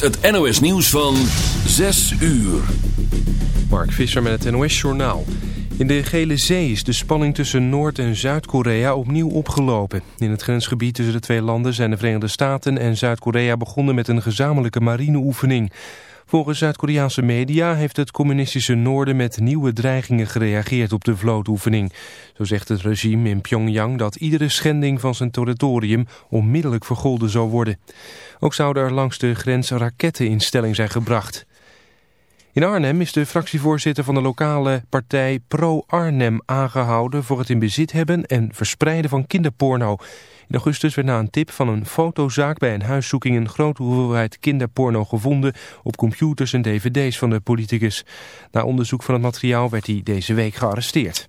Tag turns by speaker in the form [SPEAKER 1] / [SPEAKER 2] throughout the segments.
[SPEAKER 1] het NOS nieuws van 6 uur.
[SPEAKER 2] Mark Visser met het NOS Journaal. In de Gele Zee is de spanning tussen Noord- en Zuid-Korea opnieuw opgelopen. In het grensgebied tussen de twee landen zijn de Verenigde Staten en Zuid-Korea begonnen met een gezamenlijke marineoefening. Volgens Zuid-Koreaanse media heeft het communistische noorden met nieuwe dreigingen gereageerd op de vlootoefening. Zo zegt het regime in Pyongyang dat iedere schending van zijn territorium onmiddellijk vergolden zou worden. Ook zouden er langs de grens raketten in stelling zijn gebracht. In Arnhem is de fractievoorzitter van de lokale partij Pro Arnhem aangehouden voor het in bezit hebben en verspreiden van kinderporno. In augustus werd na een tip van een fotozaak bij een huiszoeking een grote hoeveelheid kinderporno gevonden op computers en dvd's van de politicus. Na onderzoek van het materiaal werd hij deze week gearresteerd.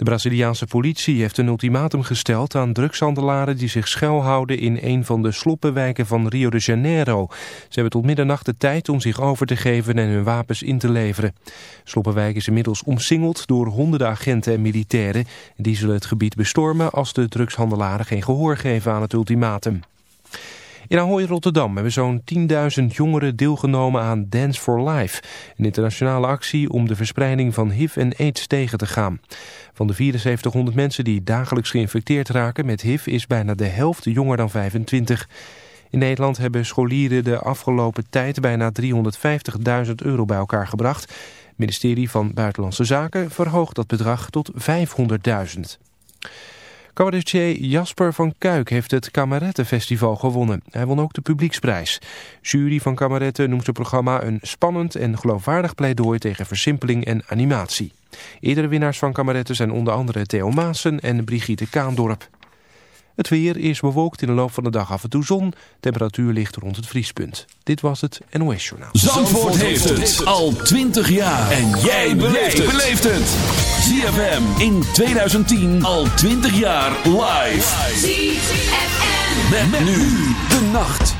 [SPEAKER 2] De Braziliaanse politie heeft een ultimatum gesteld aan drugshandelaren die zich schuilhouden in een van de sloppenwijken van Rio de Janeiro. Ze hebben tot middernacht de tijd om zich over te geven en hun wapens in te leveren. Sloppenwijk is inmiddels omsingeld door honderden agenten en militairen. Die zullen het gebied bestormen als de drugshandelaren geen gehoor geven aan het ultimatum. In Ahoy Rotterdam hebben zo'n 10.000 jongeren deelgenomen aan Dance for Life. Een internationale actie om de verspreiding van HIV en AIDS tegen te gaan. Van de 7400 mensen die dagelijks geïnfecteerd raken met HIV is bijna de helft jonger dan 25. In Nederland hebben scholieren de afgelopen tijd bijna 350.000 euro bij elkaar gebracht. Het ministerie van Buitenlandse Zaken verhoogt dat bedrag tot 500.000. Cabaretier Jasper van Kuik heeft het Kamarettenfestival gewonnen. Hij won ook de publieksprijs. Jury van Kamaretten noemt het programma een spannend en geloofwaardig pleidooi tegen versimpeling en animatie. Eerdere winnaars van Kamaretten zijn onder andere Theo Maassen en Brigitte Kaandorp. Het weer is bewolkt in de loop van de dag af en toe zon. Temperatuur ligt rond het vriespunt. Dit was het NOS Journaal.
[SPEAKER 1] Zandvoort, heeft het al 20 jaar. En jij beleeft het. ZFM in 2010 al 20 jaar live. ZFM. Met, nu de nacht.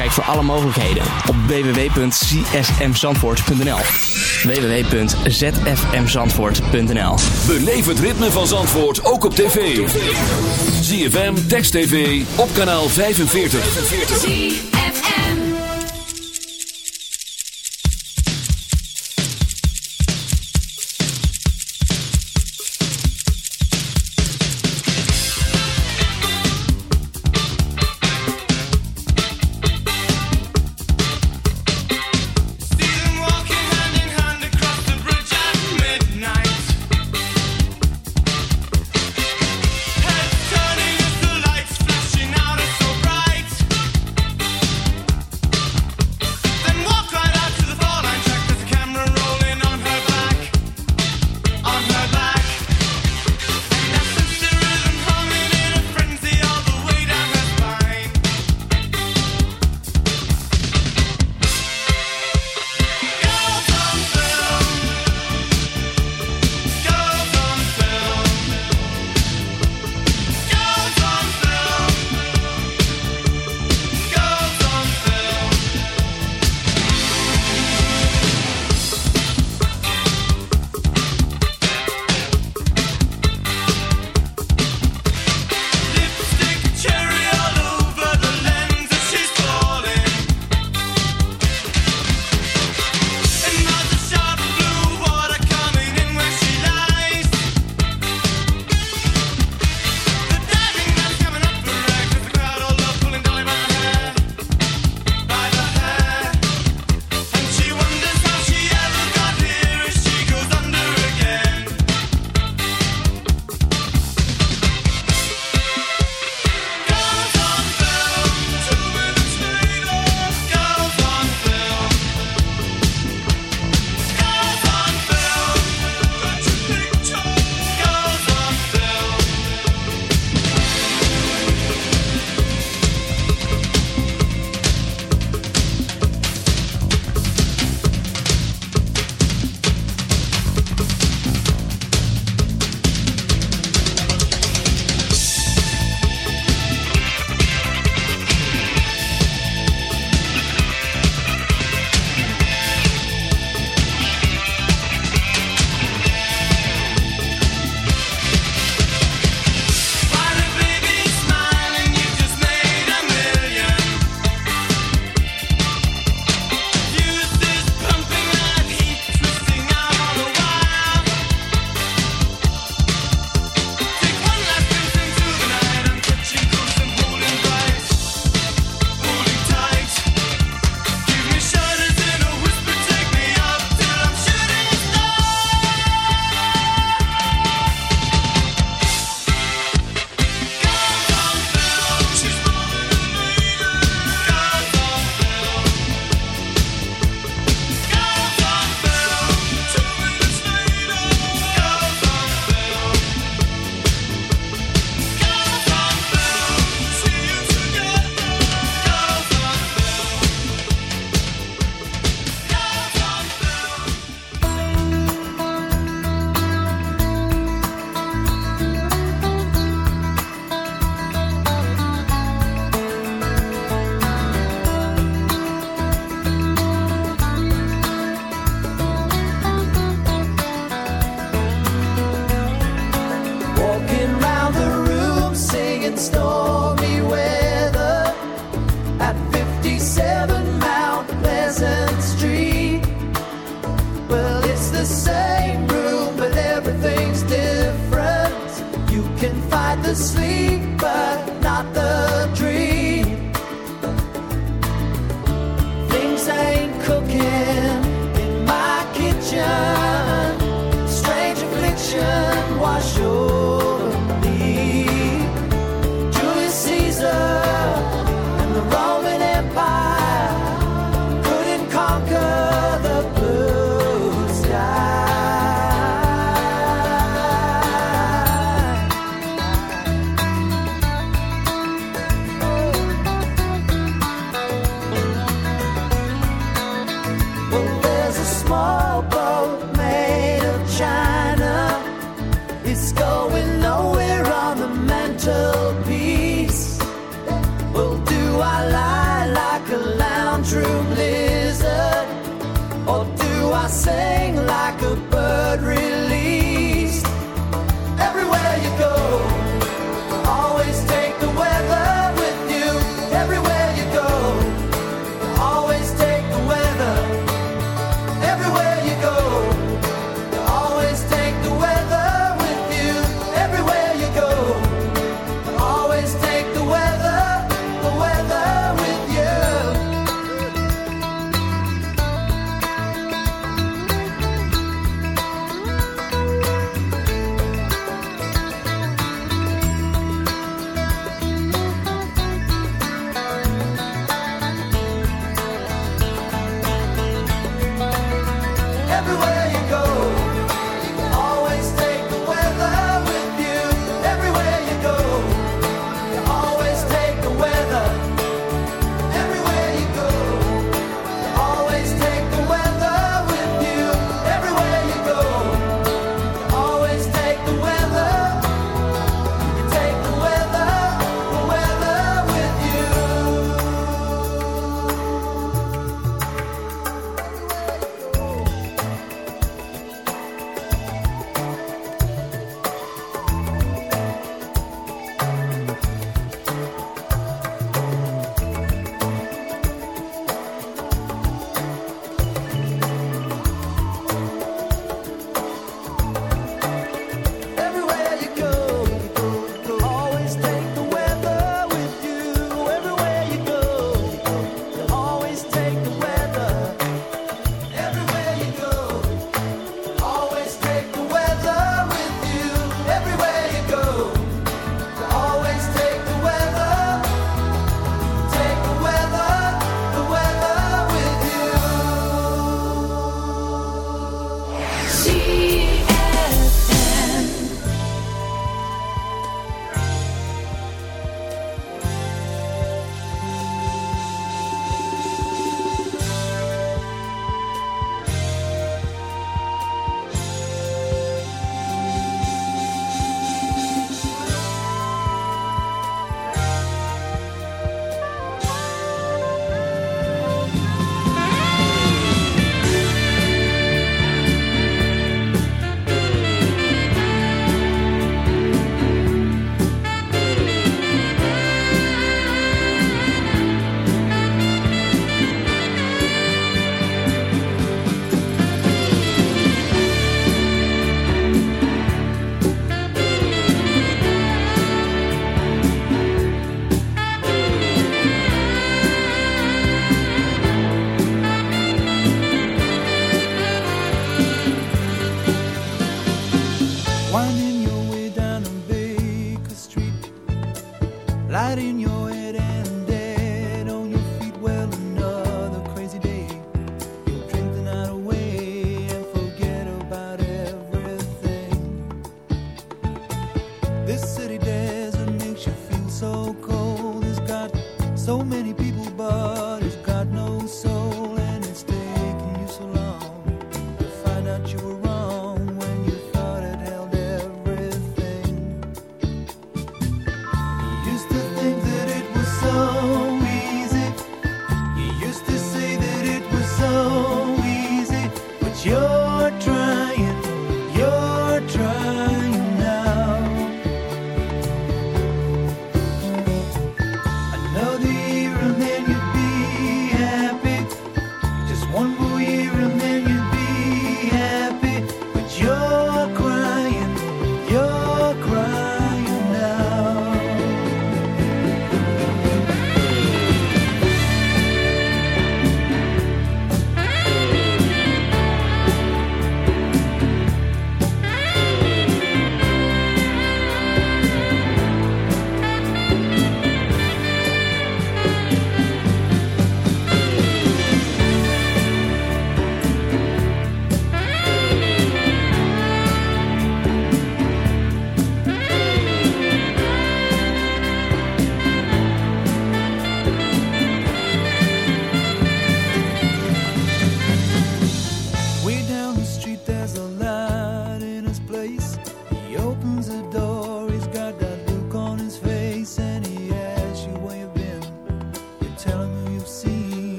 [SPEAKER 3] Kijk voor alle mogelijkheden op www.csmzandvoort.nl www.zfmzandvoort.nl
[SPEAKER 1] Beleef het ritme van Zandvoort ook op tv. CFM, Text TV, op kanaal 45.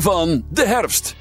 [SPEAKER 1] Van de herfst.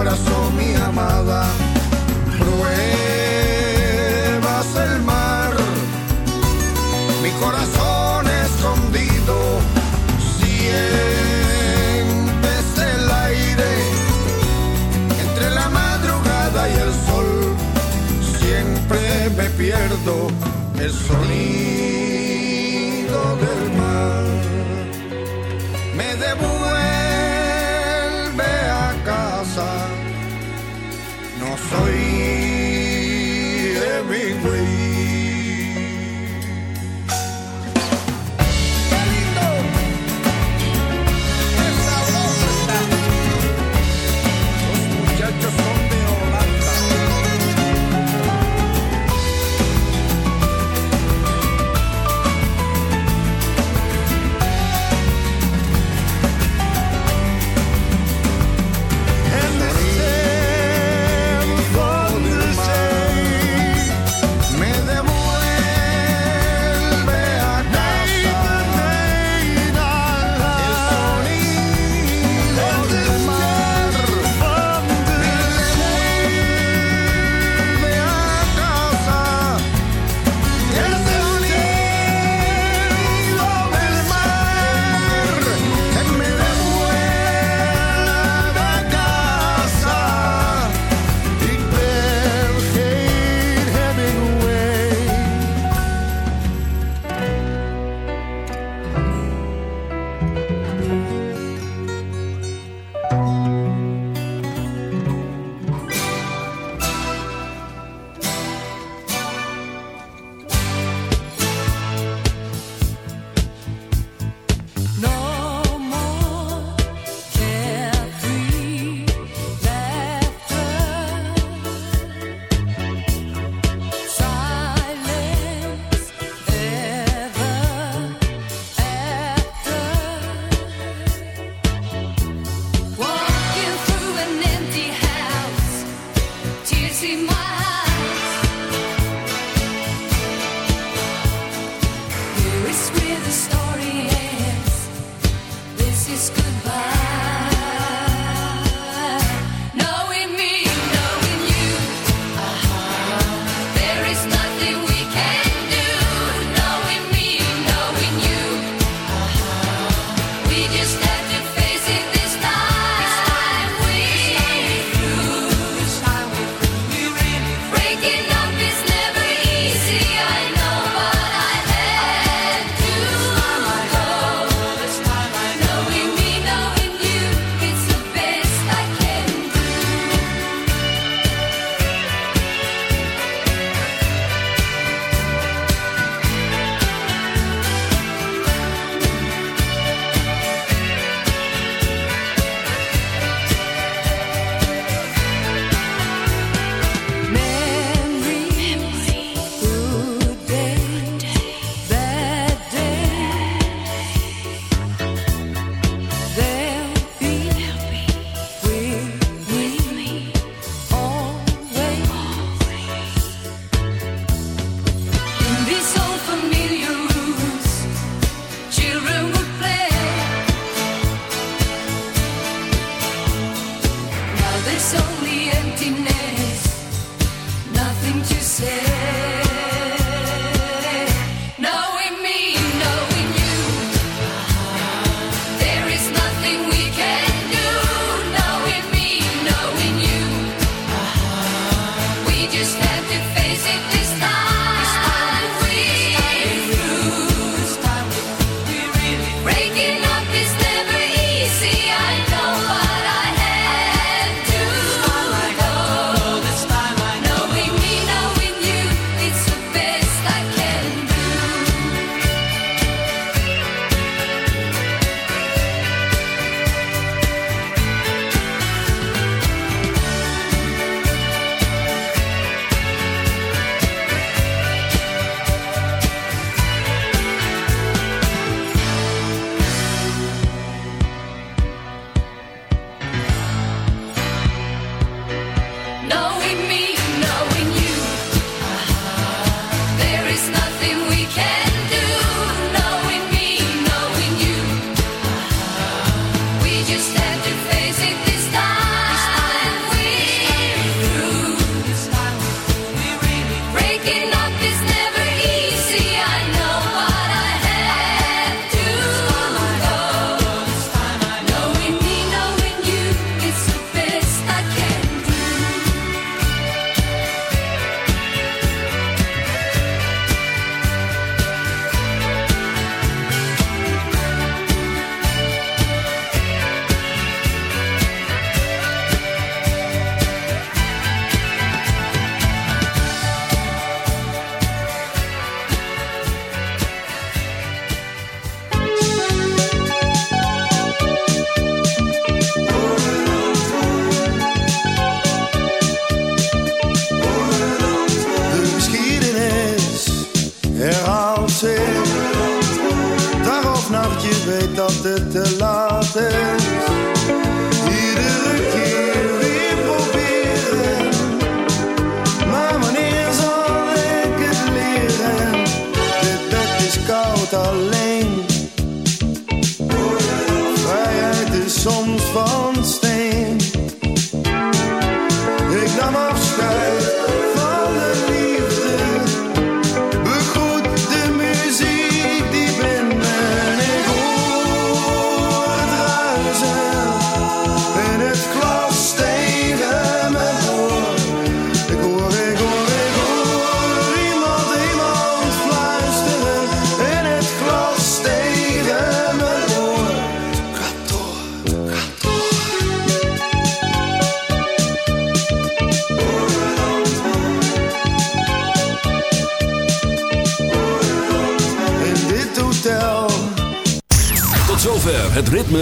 [SPEAKER 4] abrazó mi amada.